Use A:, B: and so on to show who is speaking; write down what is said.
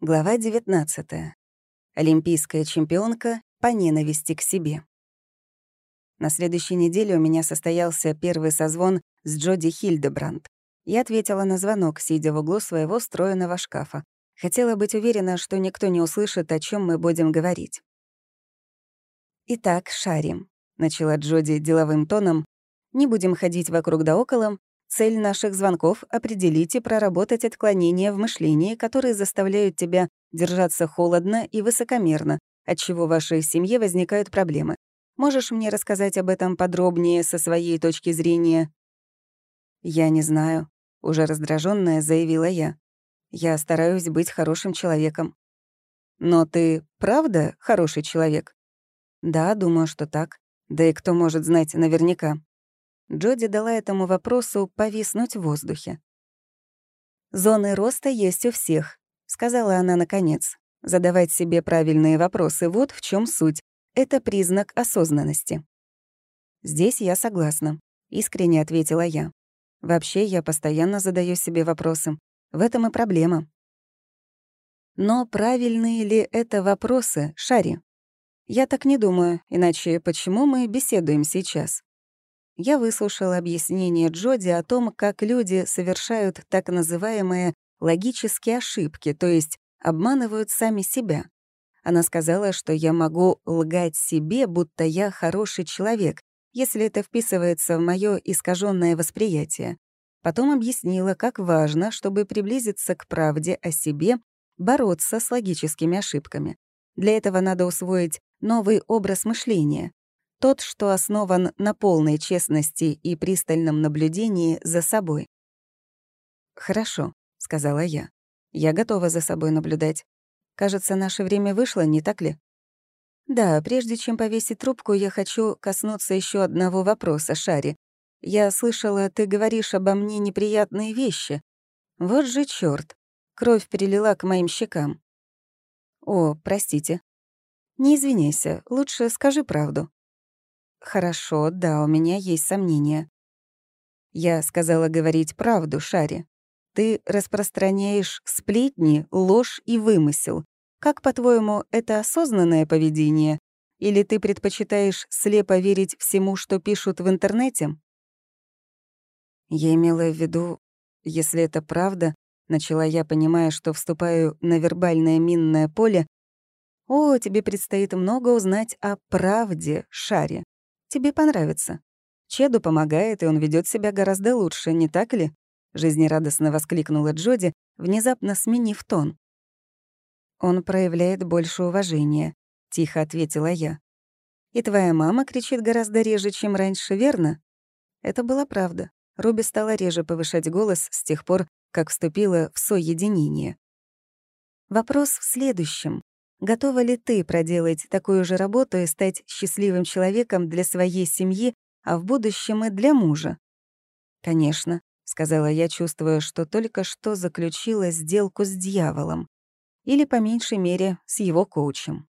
A: Глава 19. Олимпийская чемпионка по ненависти к себе. На следующей неделе у меня состоялся первый созвон с Джоди Хильдебранд. Я ответила на звонок, сидя в углу своего встроенного шкафа. Хотела быть уверена, что никто не услышит, о чем мы будем говорить. «Итак, шарим», — начала Джоди деловым тоном. «Не будем ходить вокруг да около, Цель наших звонков — определить и проработать отклонения в мышлении, которые заставляют тебя держаться холодно и высокомерно, отчего в вашей семье возникают проблемы. Можешь мне рассказать об этом подробнее со своей точки зрения?» «Я не знаю», — уже раздраженная заявила я. «Я стараюсь быть хорошим человеком». «Но ты правда хороший человек?» «Да, думаю, что так. Да и кто может знать наверняка?» Джоди дала этому вопросу повиснуть в воздухе. «Зоны роста есть у всех», — сказала она наконец. «Задавать себе правильные вопросы — вот в чем суть. Это признак осознанности». «Здесь я согласна», — искренне ответила я. «Вообще, я постоянно задаю себе вопросы. В этом и проблема». Но правильные ли это вопросы, Шари? Я так не думаю, иначе почему мы беседуем сейчас? Я выслушала объяснение Джоди о том, как люди совершают так называемые логические ошибки, то есть обманывают сами себя. Она сказала, что я могу лгать себе, будто я хороший человек, если это вписывается в мое искаженное восприятие. Потом объяснила, как важно, чтобы приблизиться к правде о себе, бороться с логическими ошибками. Для этого надо усвоить новый образ мышления, тот, что основан на полной честности и пристальном наблюдении за собой. «Хорошо», — сказала я. «Я готова за собой наблюдать. Кажется, наше время вышло, не так ли?» «Да, прежде чем повесить трубку, я хочу коснуться еще одного вопроса, Шари. Я слышала, ты говоришь обо мне неприятные вещи. Вот же чёрт. Кровь перелила к моим щекам. О, простите. Не извиняйся, лучше скажи правду. Хорошо, да, у меня есть сомнения. Я сказала говорить правду, Шари. Ты распространяешь сплетни, ложь и вымысел. Как, по-твоему, это осознанное поведение? Или ты предпочитаешь слепо верить всему, что пишут в интернете? Я имела в виду, если это правда, начала я, понимая, что вступаю на вербальное минное поле, «О, тебе предстоит много узнать о правде, Шаре. Тебе понравится. Чеду помогает, и он ведет себя гораздо лучше, не так ли?» Жизнерадостно воскликнула Джоди, внезапно сменив тон. «Он проявляет больше уважения», — тихо ответила я. «И твоя мама кричит гораздо реже, чем раньше, верно?» Это была правда. Руби стала реже повышать голос с тех пор, как вступила в соединение. Вопрос в следующем. Готова ли ты проделать такую же работу и стать счастливым человеком для своей семьи, а в будущем и для мужа? «Конечно», — сказала я, чувствуя, что только что заключила сделку с дьяволом. Или, по меньшей мере, с его коучем.